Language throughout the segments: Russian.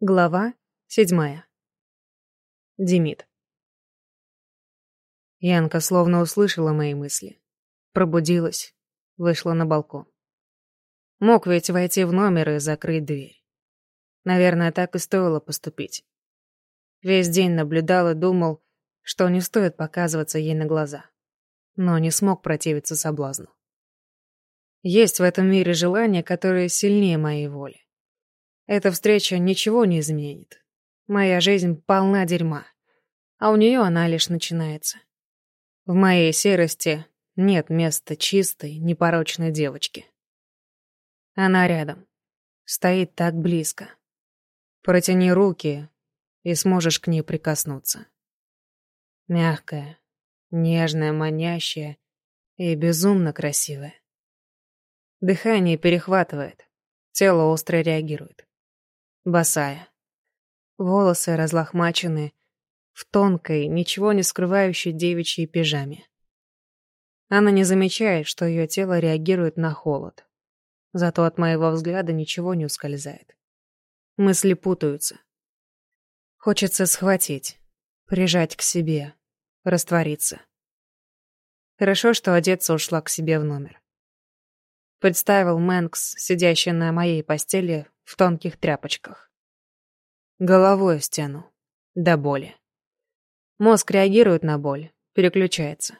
Глава седьмая. Демид. Янка словно услышала мои мысли. Пробудилась, вышла на балкон. Мог ведь войти в номер и закрыть дверь. Наверное, так и стоило поступить. Весь день наблюдал и думал, что не стоит показываться ей на глаза. Но не смог противиться соблазну. Есть в этом мире желания, которые сильнее моей воли. Эта встреча ничего не изменит. Моя жизнь полна дерьма, а у нее она лишь начинается. В моей серости нет места чистой, непорочной девочки. Она рядом, стоит так близко. Протяни руки, и сможешь к ней прикоснуться. Мягкая, нежная, манящая и безумно красивая. Дыхание перехватывает, тело остро реагирует босая. Волосы разлохмачены в тонкой, ничего не скрывающей девичьей пижаме. Она не замечает, что ее тело реагирует на холод. Зато от моего взгляда ничего не ускользает. Мысли путаются. Хочется схватить, прижать к себе, раствориться. Хорошо, что одеться ушла к себе в номер. Представил Мэнкс, сидящий на моей постели в тонких тряпочках. Головой в стену. До боли. Мозг реагирует на боль, переключается.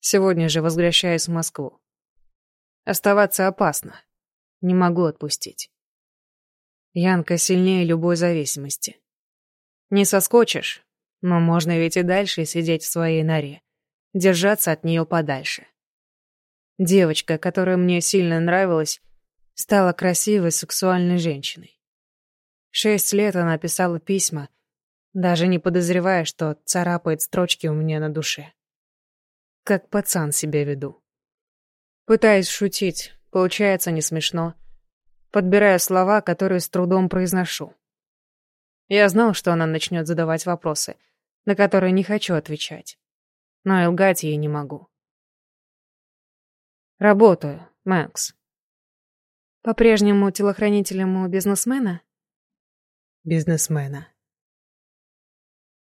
Сегодня же возвращаюсь в Москву. Оставаться опасно. Не могу отпустить. Янка сильнее любой зависимости. Не соскочишь, но можно ведь и дальше сидеть в своей норе, держаться от нее подальше. Девочка, которая мне сильно нравилась, стала красивой, сексуальной женщиной. Шесть лет она писала письма, даже не подозревая, что царапает строчки у меня на душе. Как пацан себя веду. Пытаюсь шутить, получается не смешно. Подбираю слова, которые с трудом произношу. Я знал, что она начнет задавать вопросы, на которые не хочу отвечать. Но и лгать ей не могу. Работаю, Макс. По-прежнему телохранителем у бизнесмена? Бизнесмена.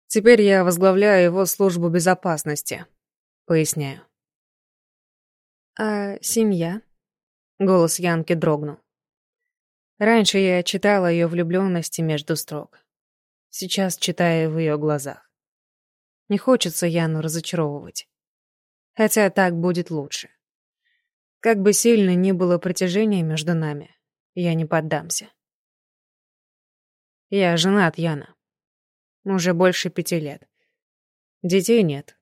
Теперь я возглавляю его службу безопасности. Поясняю. А семья? Голос Янки дрогнул. Раньше я читала ее влюбленности между строк. Сейчас читаю в ее глазах. Не хочется Яну разочаровывать. Хотя так будет лучше. Как бы сильно ни было притяжение между нами, я не поддамся. Я женат, Яна. Уже больше пяти лет. Детей нет.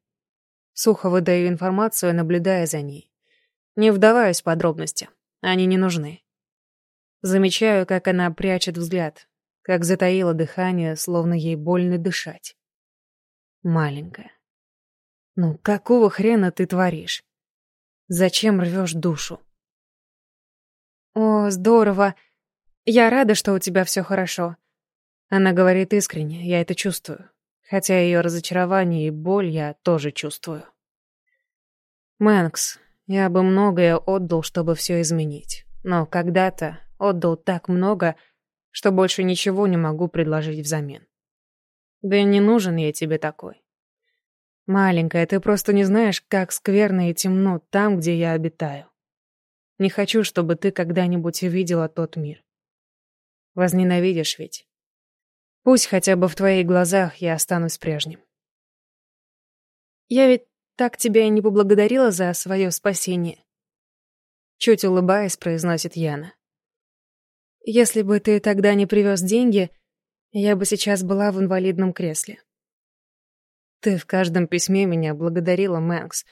Сухо выдаю информацию, наблюдая за ней. Не вдаваюсь в подробности. Они не нужны. Замечаю, как она прячет взгляд, как затаила дыхание, словно ей больно дышать. Маленькая. Ну, какого хрена ты творишь? Зачем рвешь душу? О, здорово. Я рада, что у тебя все хорошо. Она говорит искренне, я это чувствую. Хотя ее разочарование и боль я тоже чувствую. Мэнкс, я бы многое отдал, чтобы все изменить. Но когда-то отдал так много, что больше ничего не могу предложить взамен. Да и не нужен я тебе такой. Маленькая, ты просто не знаешь, как скверно и темно там, где я обитаю. Не хочу, чтобы ты когда-нибудь увидела тот мир. Возненавидишь ведь. Пусть хотя бы в твоих глазах я останусь прежним. Я ведь так тебя и не поблагодарила за свое спасение. Чуть улыбаясь, произносит Яна. Если бы ты тогда не привез деньги, я бы сейчас была в инвалидном кресле. Ты в каждом письме меня благодарила, Мэнкс,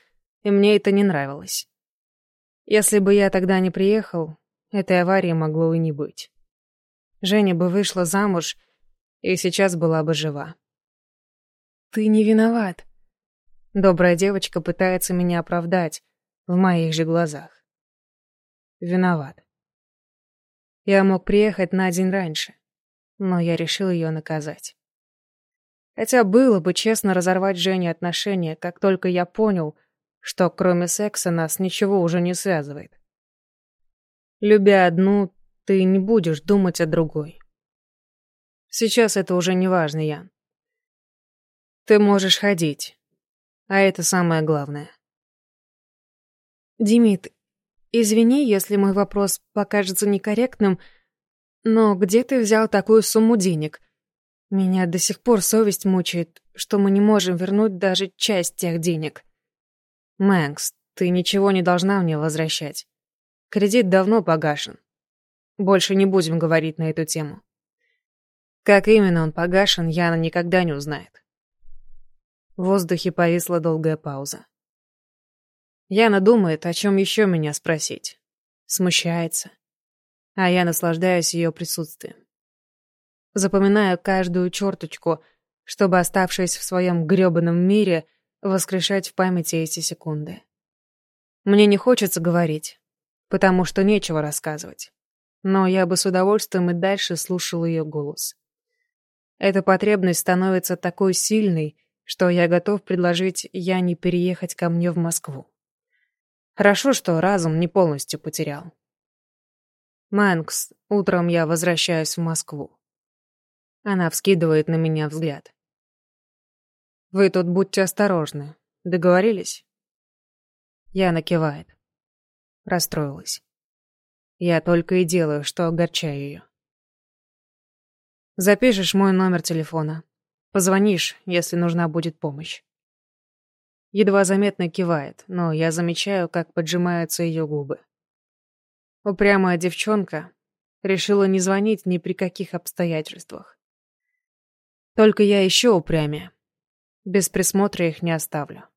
и мне это не нравилось. Если бы я тогда не приехал, этой аварии могло и не быть. Женя бы вышла замуж и сейчас была бы жива. Ты не виноват. Добрая девочка пытается меня оправдать в моих же глазах. Виноват. Я мог приехать на день раньше, но я решил ее наказать. Хотя было бы честно разорвать Жене отношения, как только я понял, что кроме секса нас ничего уже не связывает. Любя одну, ты не будешь думать о другой. Сейчас это уже не важно, Ян. Ты можешь ходить. А это самое главное. Димит, извини, если мой вопрос покажется некорректным, но где ты взял такую сумму денег? Меня до сих пор совесть мучает, что мы не можем вернуть даже часть тех денег. Мэнкс, ты ничего не должна мне возвращать. Кредит давно погашен. Больше не будем говорить на эту тему. Как именно он погашен, Яна никогда не узнает. В воздухе повисла долгая пауза. Яна думает, о чем еще меня спросить. Смущается. А я наслаждаюсь ее присутствием. Запоминаю каждую черточку, чтобы, оставшись в своем грёбаном мире, воскрешать в памяти эти секунды. Мне не хочется говорить, потому что нечего рассказывать. Но я бы с удовольствием и дальше слушал ее голос. Эта потребность становится такой сильной, что я готов предложить Яне переехать ко мне в Москву. Хорошо, что разум не полностью потерял. Мэнкс, утром я возвращаюсь в Москву. Она вскидывает на меня взгляд. Вы тут будьте осторожны. Договорились? Яна кивает. Расстроилась. Я только и делаю, что огорчаю ее. Запишешь мой номер телефона. Позвонишь, если нужна будет помощь. Едва заметно кивает, но я замечаю, как поджимаются ее губы. Упрямая девчонка решила не звонить ни при каких обстоятельствах. Только я еще упрямее. Без присмотра их не оставлю.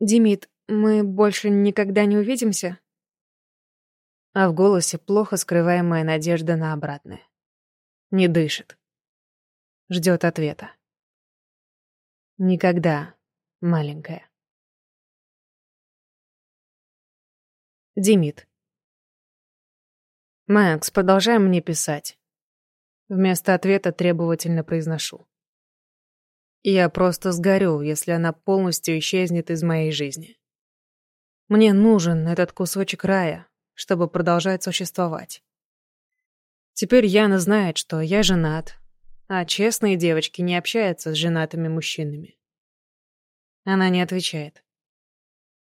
«Димит, мы больше никогда не увидимся?» А в голосе плохо скрываемая надежда на обратное. Не дышит. Ждет ответа. Никогда, маленькая. Димит. Макс, продолжай мне писать. Вместо ответа требовательно произношу. Я просто сгорю, если она полностью исчезнет из моей жизни. Мне нужен этот кусочек рая, чтобы продолжать существовать. Теперь Яна знает, что я женат, а честные девочки не общаются с женатыми мужчинами. Она не отвечает.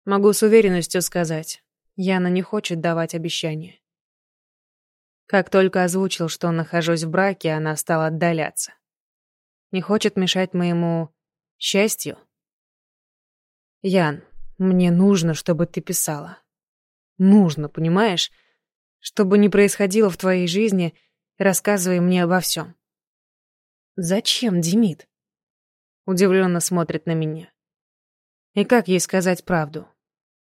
Могу с уверенностью сказать, Яна не хочет давать обещания. Как только озвучил, что нахожусь в браке, она стала отдаляться. Не хочет мешать моему счастью. Ян, мне нужно, чтобы ты писала. Нужно, понимаешь? Чтобы не происходило в твоей жизни, рассказывай мне обо всем. Зачем, Демид? Удивленно смотрит на меня. И как ей сказать правду?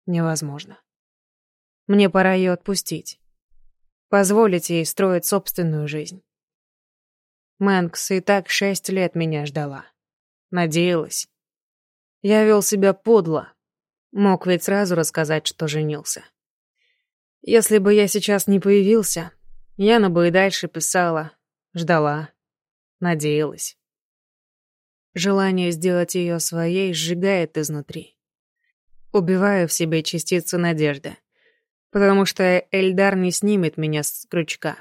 Невозможно. Мне пора ее отпустить. Позволить ей строить собственную жизнь. Мэнкс и так шесть лет меня ждала. Надеялась. Я вел себя подло. Мог ведь сразу рассказать, что женился. Если бы я сейчас не появился, Яна бы и дальше писала, ждала, надеялась. Желание сделать ее своей сжигает изнутри. Убиваю в себе частицы надежды. Потому что Эльдар не снимет меня с крючка,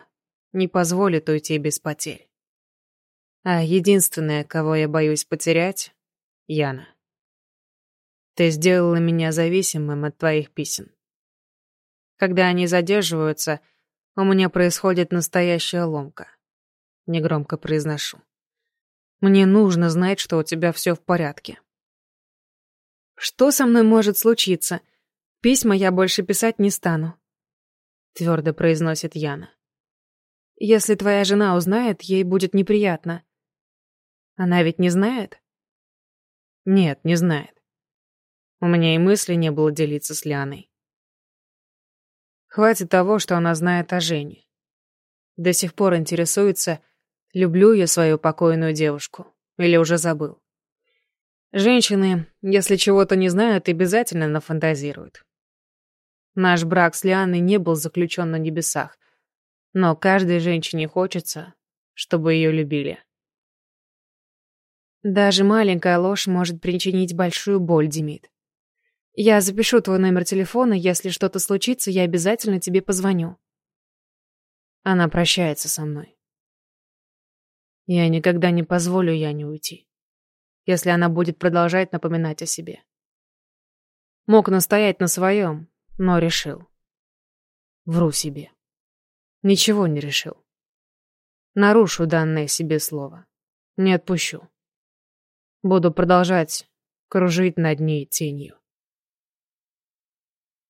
не позволит уйти без потерь. А единственное, кого я боюсь потерять — Яна. Ты сделала меня зависимым от твоих писем. Когда они задерживаются, у меня происходит настоящая ломка. Негромко произношу. Мне нужно знать, что у тебя все в порядке. Что со мной может случиться? Письма я больше писать не стану. Твердо произносит Яна. Если твоя жена узнает, ей будет неприятно. Она ведь не знает? Нет, не знает. У меня и мысли не было делиться с Ляной. Хватит того, что она знает о Жене. До сих пор интересуется, люблю я свою покойную девушку или уже забыл. Женщины, если чего-то не знают, обязательно нафантазируют. Наш брак с Лианой не был заключен на небесах, но каждой женщине хочется, чтобы ее любили. Даже маленькая ложь может причинить большую боль, Демид. Я запишу твой номер телефона, если что-то случится, я обязательно тебе позвоню. Она прощается со мной. Я никогда не позволю Яне уйти, если она будет продолжать напоминать о себе. Мог настоять на своем, но решил. Вру себе. Ничего не решил. Нарушу данное себе слово. Не отпущу. Буду продолжать кружить над ней тенью.